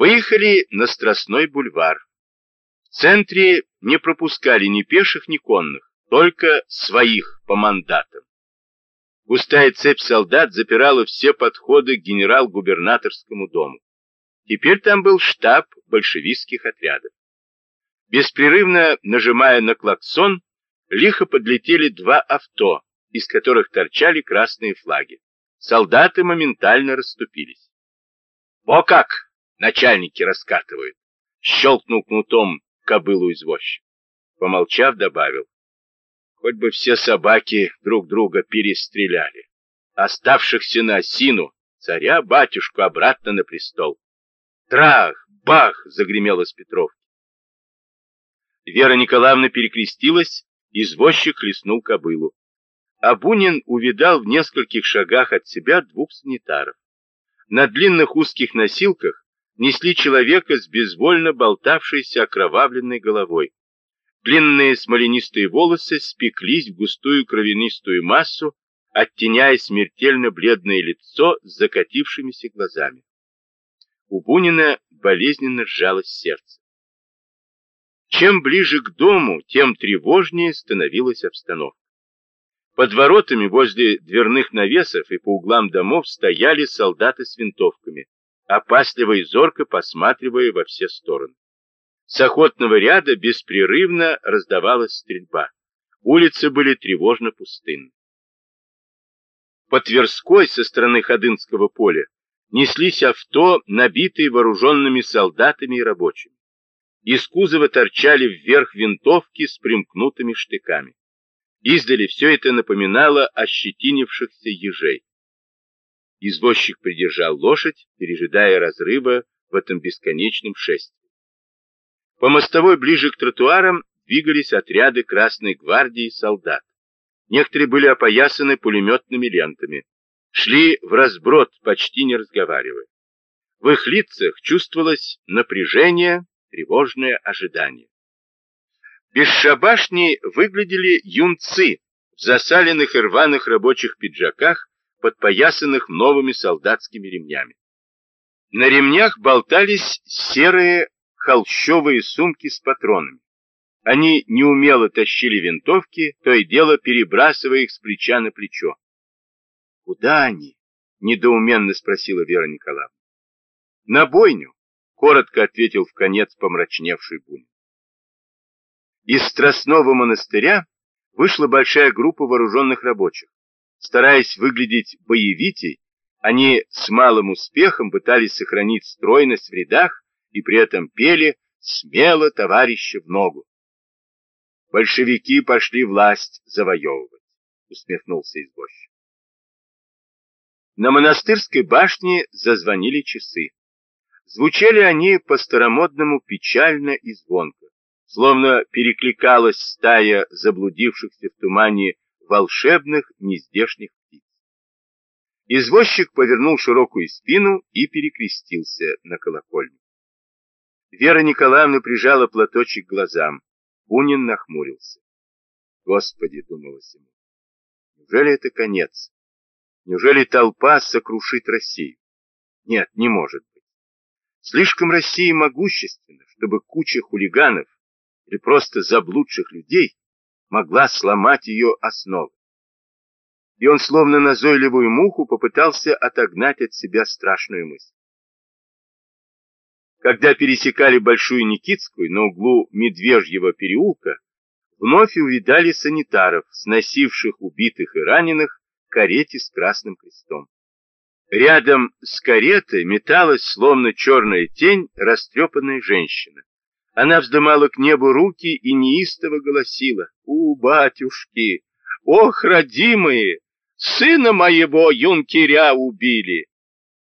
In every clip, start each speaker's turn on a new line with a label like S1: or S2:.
S1: Выехали на Страстной бульвар. В центре не пропускали ни пеших, ни конных, только своих по мандатам. Густая цепь солдат запирала все подходы к генерал-губернаторскому дому. Теперь там был штаб большевистских отрядов. Беспрерывно нажимая на клаксон, лихо подлетели два авто, из которых торчали красные флаги. Солдаты моментально расступились. «О как! Начальники раскатывают!» Щелкнул кнутом кобылу извозчик. Помолчав, добавил. Хоть бы все собаки друг друга перестреляли. Оставшихся на осину, царя-батюшку обратно на престол. Трах, бах, загремело с Петровки. Вера Николаевна перекрестилась, извозчик хлестнул кобылу. А Бунин увидал в нескольких шагах от себя двух санитаров. На длинных узких носилках несли человека с безвольно болтавшейся окровавленной головой. Длинные смоленистые волосы спеклись в густую кровянистую массу, оттеняя смертельно бледное лицо с закатившимися глазами. У Бунина болезненно сжалось сердце. Чем ближе к дому, тем тревожнее становилась обстановка. Под воротами возле дверных навесов и по углам домов стояли солдаты с винтовками, опасливо и зорко посматривая во все стороны. С охотного ряда беспрерывно раздавалась стрельба. Улицы были тревожно пустынны. По Тверской со стороны Ходынского поля неслись авто, набитые вооруженными солдатами и рабочими. Из кузова торчали вверх винтовки с примкнутыми штыками. Издали все это напоминало ощетинившихся ежей. Извозчик придержал лошадь, пережидая разрыва в этом бесконечном шествии. По мостовой ближе к тротуарам двигались отряды Красной гвардии солдат. Некоторые были опоясаны пулеметными лентами. Шли в разброд, почти не разговаривая. В их лицах чувствовалось напряжение, тревожное ожидание. Бесшабашни выглядели юнцы в засаленных и рваных рабочих пиджаках, подпоясанных новыми солдатскими ремнями. На ремнях болтались серые холщовые сумки с патронами. Они неумело тащили винтовки, то и дело перебрасывая их с плеча на плечо. «Куда они?» — недоуменно спросила Вера Николаевна. «На бойню», — коротко ответил в конец помрачневший Бунин. Из Страстного монастыря вышла большая группа вооруженных рабочих. Стараясь выглядеть боевитей, они с малым успехом пытались сохранить стройность в рядах и при этом пели смело товарища в ногу. Большевики пошли власть завоевывать, усмехнулся извозчик. На монастырской башне зазвонили часы. Звучали они по-старомодному печально и звонко, словно перекликалась стая заблудившихся в тумане волшебных нездешних птиц. Извозчик повернул широкую спину и перекрестился на колокольню. Вера Николаевна прижала платочек к глазам. Бунин нахмурился. Господи, думалось ему, неужели это конец? Неужели толпа сокрушит Россию? Нет, не может быть. Слишком Россия могущественна, чтобы куча хулиганов или просто заблудших людей могла сломать ее основы. И он, словно назойливую муху, попытался отогнать от себя страшную мысль. Когда пересекали Большую Никитскую на углу Медвежьего переулка, вновь увидали санитаров, сносивших убитых и раненых к карете с красным крестом. Рядом с каретой металась, словно черная тень, растрепанная женщина. Она вздымала к небу руки и неистово голосила. «У, батюшки! Ох, родимые! Сына моего юнкеря убили!»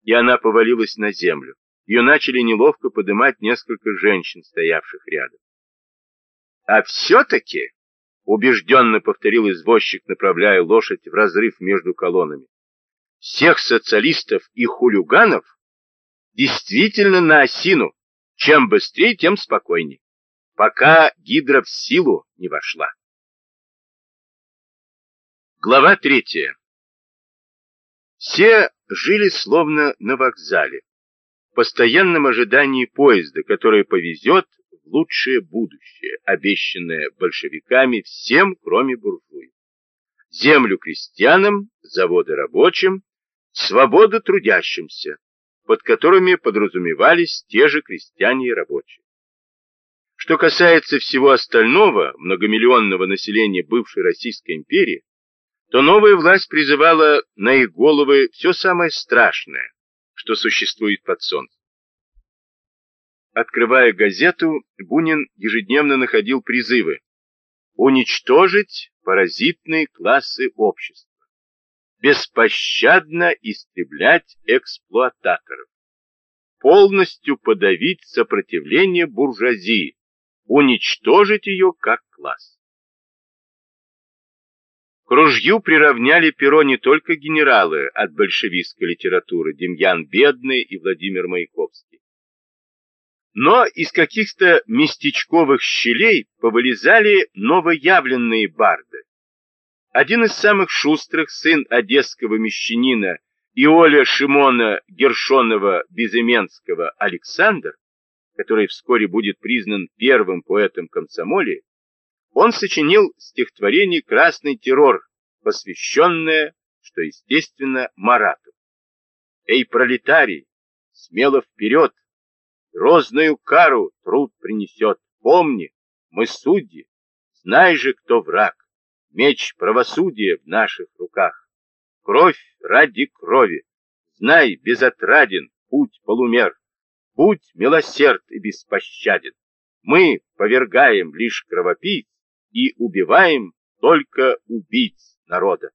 S1: И она повалилась на землю. Ее начали неловко поднимать несколько женщин, стоявших рядом. «А все-таки», — убежденно повторил извозчик, направляя лошадь в разрыв между колоннами, «всех социалистов и хулиганов действительно на осину. Чем быстрее, тем спокойнее, пока гидра в силу не вошла». Глава третья. Все жили словно на вокзале постоянном ожидании поезда, который повезет в лучшее будущее, обещанное большевиками всем, кроме буржуев. Землю крестьянам, заводы рабочим, свободу трудящимся, под которыми подразумевались те же крестьяне и рабочие. Что касается всего остального многомиллионного населения бывшей Российской империи, то новая власть призывала на их головы все самое страшное, что существует под солнцем. Открывая газету, Бунин ежедневно находил призывы уничтожить паразитные классы общества, беспощадно истреблять эксплуататоров, полностью подавить сопротивление буржуазии, уничтожить ее как класс. К ружью приравняли перо не только генералы от большевистской литературы Демьян Бедный и Владимир Маяковский, но из каких-то местечковых щелей повылезали новоявленные барды. Один из самых шустрых, сын одесского мещанина Иоля Шимона Гершонова-Безыменского Александр, который вскоре будет признан первым поэтом комсомолии, он сочинил стихотворение «Красный террор», посвященное, что естественно, Марату. «Эй, пролетарий, смело вперед! Грозную кару труд принесет. Помни, мы судьи, знай же, кто враг. Меч правосудия в наших руках. Кровь ради крови. Знай, безотраден путь полумер. Будь милосерд и беспощаден. Мы повергаем лишь кровопийц и убиваем только убийц народа.